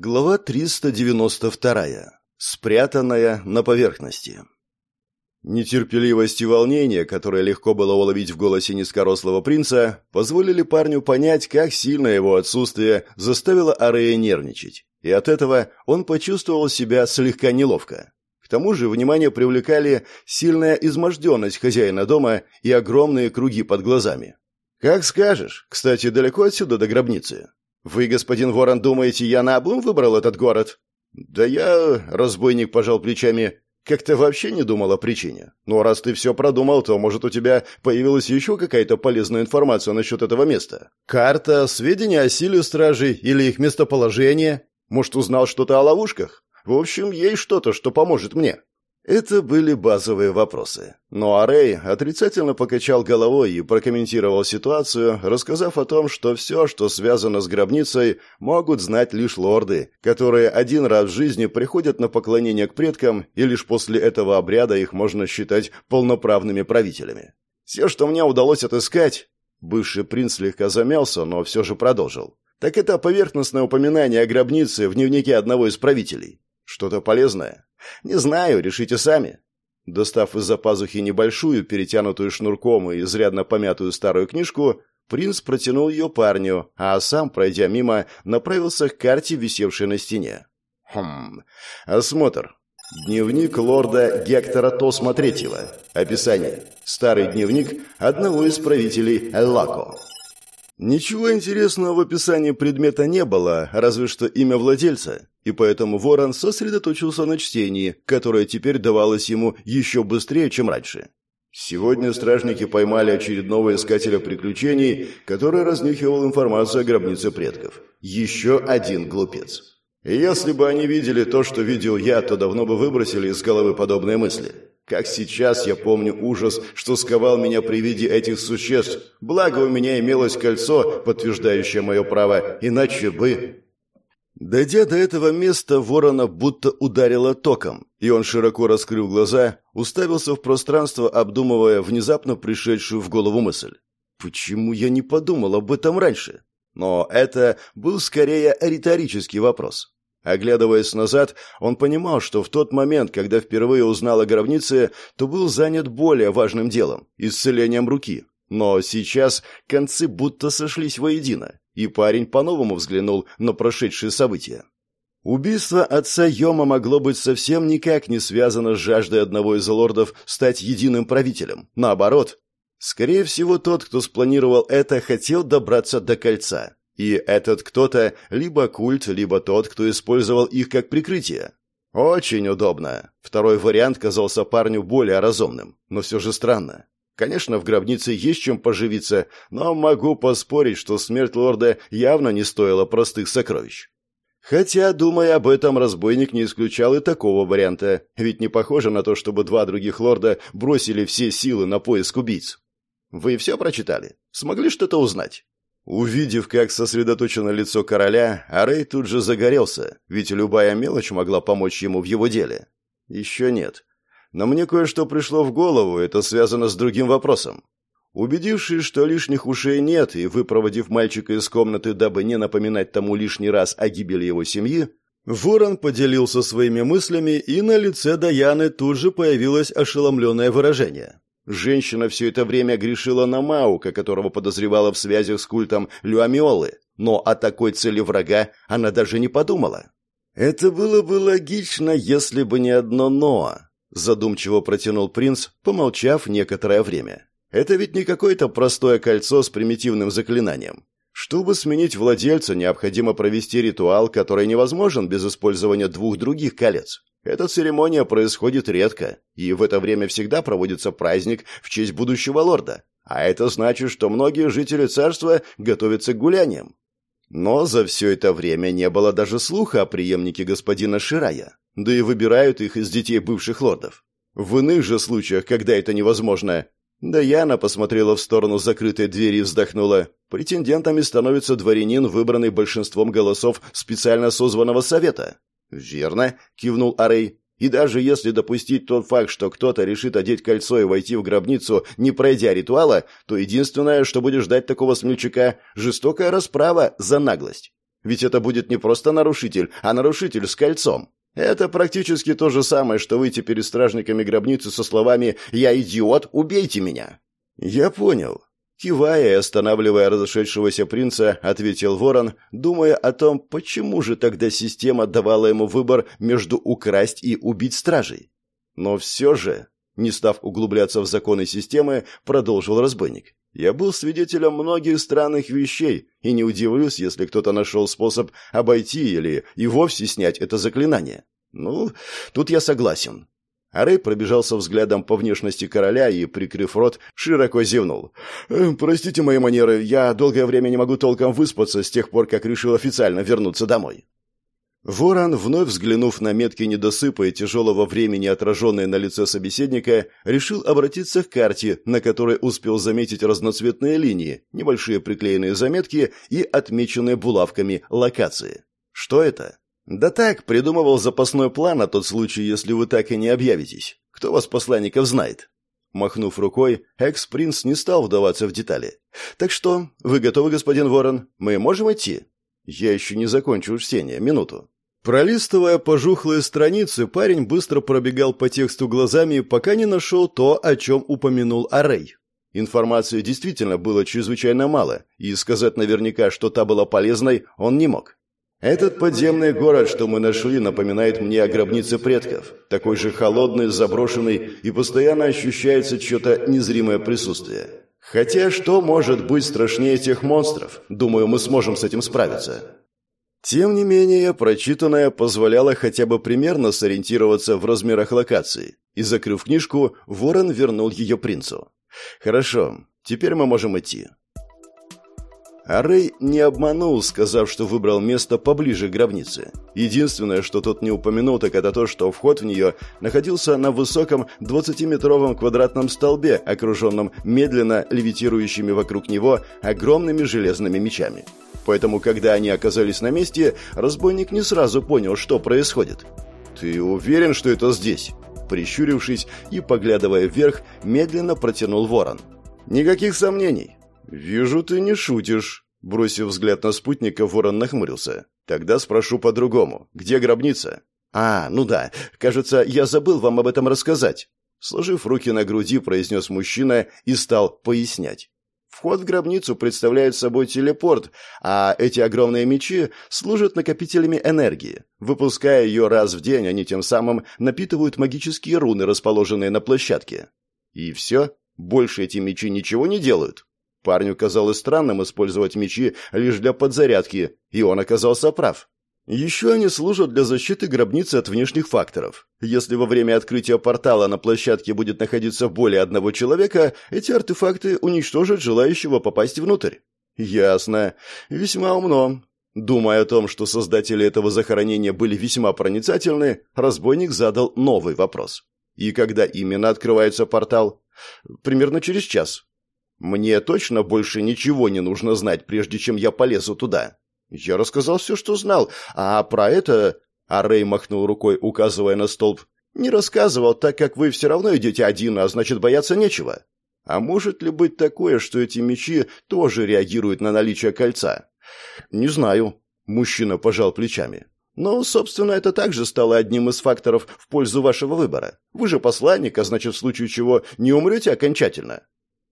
Глава 392. Спрятанная на поверхности. Нетерпеливость и волнение, которое легко было уловить в голосе низкорослого принца, позволили парню понять, как сильно его отсутствие заставило Арея нервничать. И от этого он почувствовал себя слегка неловко. К тому же внимание привлекали сильная изможденность хозяина дома и огромные круги под глазами. «Как скажешь. Кстати, далеко отсюда до гробницы?» «Вы, господин Ворон, думаете, я наобум выбрал этот город?» «Да я...» — разбойник пожал плечами. «Как-то вообще не думал о причине. Ну, раз ты все продумал, то, может, у тебя появилась еще какая-то полезная информация насчет этого места? Карта, сведения о силе стражей или их местоположение? Может, узнал что-то о ловушках? В общем, есть что-то, что поможет мне». Это были базовые вопросы. Но Арей отрицательно покачал головой и прокомментировал ситуацию, рассказав о том, что все, что связано с гробницей, могут знать лишь лорды, которые один раз в жизни приходят на поклонение к предкам, и лишь после этого обряда их можно считать полноправными правителями. Все, что мне удалось отыскать... Бывший принц слегка замялся, но все же продолжил. Так это поверхностное упоминание о гробнице в дневнике одного из правителей. Что-то полезное? Не знаю, решите сами. Достав из-за пазухи небольшую, перетянутую шнурком и изрядно помятую старую книжку, принц протянул ее парню, а сам, пройдя мимо, направился к карте, висевшей на стене. Хм. Осмотр. Дневник лорда Гектора Тосма III. Описание. Старый дневник одного из правителей Лако. Ничего интересного в описании предмета не было, разве что имя владельца, и поэтому Ворон сосредоточился на чтении, которое теперь давалось ему еще быстрее, чем раньше. Сегодня стражники поймали очередного искателя приключений, который разнюхивал информацию о гробнице предков. Еще один глупец. Если бы они видели то, что видел я, то давно бы выбросили из головы подобные мысли. Как сейчас я помню ужас, что сковал меня при виде этих существ. Благо у меня имелось кольцо, подтверждающее мое право, иначе бы... Дойдя до этого места, ворона будто ударило током, и он, широко раскрыв глаза, уставился в пространство, обдумывая внезапно пришедшую в голову мысль. «Почему я не подумал об этом раньше?» Но это был скорее риторический вопрос. Оглядываясь назад, он понимал, что в тот момент, когда впервые узнал о гробнице, то был занят более важным делом – исцелением руки. Но сейчас концы будто сошлись воедино, и парень по-новому взглянул на прошедшие события. Убийство отца Йома могло быть совсем никак не связано с жаждой одного из лордов стать единым правителем. Наоборот, скорее всего, тот, кто спланировал это, хотел добраться до кольца. И этот кто-то либо культ, либо тот, кто использовал их как прикрытие. Очень удобно. Второй вариант казался парню более разумным, но все же странно. Конечно, в гробнице есть чем поживиться, но могу поспорить, что смерть лорда явно не стоила простых сокровищ. Хотя, думая об этом, разбойник не исключал и такого варианта, ведь не похоже на то, чтобы два других лорда бросили все силы на поиск убийц. Вы все прочитали? Смогли что-то узнать? Увидев, как сосредоточено лицо короля, Арей тут же загорелся, ведь любая мелочь могла помочь ему в его деле. Еще нет. Но мне кое-что пришло в голову, это связано с другим вопросом. Убедившись, что лишних ушей нет, и выпроводив мальчика из комнаты, дабы не напоминать тому лишний раз о гибели его семьи, Ворон поделился своими мыслями, и на лице Даяны тут же появилось ошеломленное выражение. Женщина все это время грешила на Маука, которого подозревала в связях с культом Люамиолы, но о такой цели врага она даже не подумала. «Это было бы логично, если бы не одно «но», — задумчиво протянул принц, помолчав некоторое время. «Это ведь не какое-то простое кольцо с примитивным заклинанием. Чтобы сменить владельца, необходимо провести ритуал, который невозможен без использования двух других колец. Эта церемония происходит редко, и в это время всегда проводится праздник в честь будущего лорда. А это значит, что многие жители царства готовятся к гуляниям. Но за все это время не было даже слуха о преемнике господина Ширая, да и выбирают их из детей бывших лордов. В иных же случаях, когда это невозможно, Даяна посмотрела в сторону закрытой двери и вздохнула. Претендентами становится дворянин, выбранный большинством голосов специально созванного совета. «Верно», — кивнул Арей. «И даже если допустить тот факт, что кто-то решит одеть кольцо и войти в гробницу, не пройдя ритуала, то единственное, что будет ждать такого смельчака — жестокая расправа за наглость. Ведь это будет не просто нарушитель, а нарушитель с кольцом. Это практически то же самое, что выйти перед стражниками гробницы со словами «Я идиот, убейте меня». Я понял. Кивая и останавливая разошедшегося принца, ответил ворон, думая о том, почему же тогда система давала ему выбор между украсть и убить стражей. Но все же, не став углубляться в законы системы, продолжил разбойник. Я был свидетелем многих странных вещей, и не удивлюсь, если кто-то нашел способ обойти или и вовсе снять это заклинание. Ну, тут я согласен. А Рэй пробежался взглядом по внешности короля и, прикрыв рот, широко зевнул. «Э, «Простите мои манеры, я долгое время не могу толком выспаться с тех пор, как решил официально вернуться домой». Ворон, вновь взглянув на метки недосыпа и тяжелого времени, отраженные на лице собеседника, решил обратиться к карте, на которой успел заметить разноцветные линии, небольшие приклеенные заметки и отмеченные булавками локации. Что это? «Да так, придумывал запасной план на тот случай, если вы так и не объявитесь. Кто вас, посланников, знает?» Махнув рукой, экс-принц не стал вдаваться в детали. «Так что, вы готовы, господин Ворон? Мы можем идти?» «Я еще не закончу чтение. Минуту». Пролистывая пожухлые страницы, парень быстро пробегал по тексту глазами, пока не нашел то, о чем упомянул Арей. Информации действительно было чрезвычайно мало, и сказать наверняка, что та была полезной, он не мог. Этот подземный город, что мы нашли, напоминает мне о гробнице предков. Такой же холодный, заброшенный, и постоянно ощущается чье-то незримое присутствие. Хотя что может быть страшнее тех монстров? Думаю, мы сможем с этим справиться. Тем не менее, прочитанное позволяло хотя бы примерно сориентироваться в размерах локации. И, закрыв книжку, Ворон вернул ее принцу. «Хорошо, теперь мы можем идти. А Рэй не обманул, сказав, что выбрал место поближе к гробнице. Единственное, что тот не упомянул, так это то, что вход в нее находился на высоком 20-метровом квадратном столбе, окруженном медленно левитирующими вокруг него огромными железными мечами. Поэтому, когда они оказались на месте, разбойник не сразу понял, что происходит. «Ты уверен, что это здесь?» Прищурившись и поглядывая вверх, медленно протянул ворон. «Никаких сомнений. «Вижу, ты не шутишь», — бросив взгляд на спутника, ворон нахмурился. «Тогда спрошу по-другому. Где гробница?» «А, ну да. Кажется, я забыл вам об этом рассказать». Сложив руки на груди, произнес мужчина и стал пояснять. Вход в гробницу представляет собой телепорт, а эти огромные мечи служат накопителями энергии. Выпуская ее раз в день, они тем самым напитывают магические руны, расположенные на площадке. И все? Больше эти мечи ничего не делают? Парню казалось странным использовать мечи лишь для подзарядки, и он оказался прав. Еще они служат для защиты гробницы от внешних факторов. Если во время открытия портала на площадке будет находиться более одного человека, эти артефакты уничтожат желающего попасть внутрь. Ясно. Весьма умно. Думая о том, что создатели этого захоронения были весьма проницательны, разбойник задал новый вопрос. И когда именно открывается портал? Примерно через час. Мне точно больше ничего не нужно знать, прежде чем я полезу туда. Я рассказал все, что знал, а про это... А махнул рукой, указывая на столб. Не рассказывал, так как вы все равно идете один, а значит, бояться нечего. А может ли быть такое, что эти мечи тоже реагируют на наличие кольца? Не знаю. Мужчина пожал плечами. Но, собственно, это также стало одним из факторов в пользу вашего выбора. Вы же посланник, а значит, в случае чего не умрете окончательно.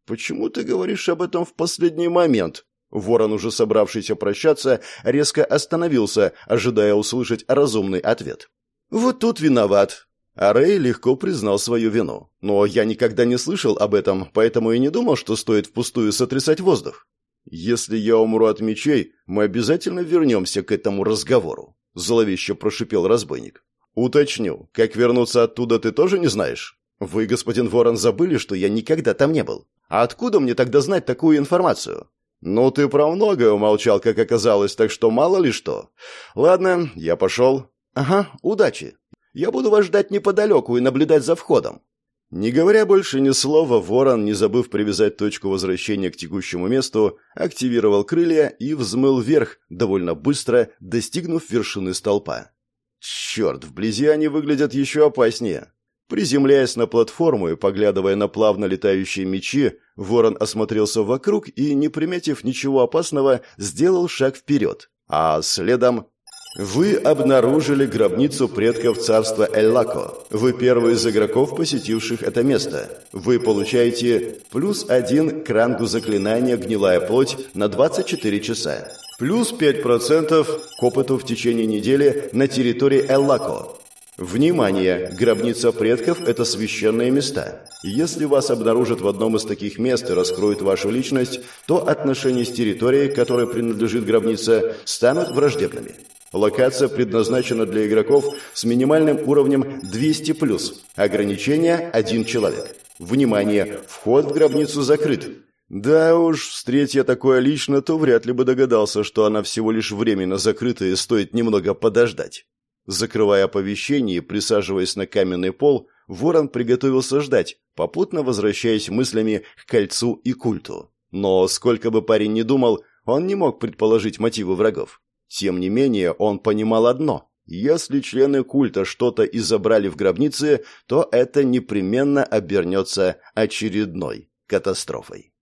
«Почему ты говоришь об этом в последний момент?» Ворон, уже собравшийся прощаться, резко остановился, ожидая услышать разумный ответ. «Вот тут виноват». А Рэй легко признал свою вину. Но я никогда не слышал об этом, поэтому и не думал, что стоит впустую сотрясать воздух. «Если я умру от мечей, мы обязательно вернемся к этому разговору», — зловеще прошипел разбойник. «Уточню, как вернуться оттуда ты тоже не знаешь? Вы, господин Ворон, забыли, что я никогда там не был. А откуда мне тогда знать такую информацию? Ну, ты про многое умолчал, как оказалось, так что мало ли что. Ладно, я пошел. Ага, удачи. Я буду вас ждать неподалеку и наблюдать за входом. Не говоря больше ни слова, ворон, не забыв привязать точку возвращения к текущему месту, активировал крылья и взмыл вверх, довольно быстро достигнув вершины столпа. Черт, вблизи они выглядят еще опаснее. Приземляясь на платформу и поглядывая на плавно летающие мечи, ворон осмотрелся вокруг и, не приметив ничего опасного, сделал шаг вперед. А следом вы обнаружили гробницу предков царства Эллако. Вы первый из игроков, посетивших это место. Вы получаете плюс один к рангу заклинания «Гнилая плоть» на 24 часа. Плюс 5% к опыту в течение недели на территории Эллако. Внимание! Гробница предков – это священные места. Если вас обнаружат в одном из таких мест и раскроют вашу личность, то отношения с территорией, которой принадлежит гробница, станут враждебными. Локация предназначена для игроков с минимальным уровнем 200+. Ограничение – один человек. Внимание! Вход в гробницу закрыт. Да уж, встреть я такое лично, то вряд ли бы догадался, что она всего лишь временно закрыта и стоит немного подождать. Закрывая оповещение и присаживаясь на каменный пол, Ворон приготовился ждать, попутно возвращаясь мыслями к кольцу и культу. Но сколько бы парень ни думал, он не мог предположить мотивы врагов. Тем не менее, он понимал одно. Если члены культа что-то изобрали в гробнице, то это непременно обернется очередной катастрофой.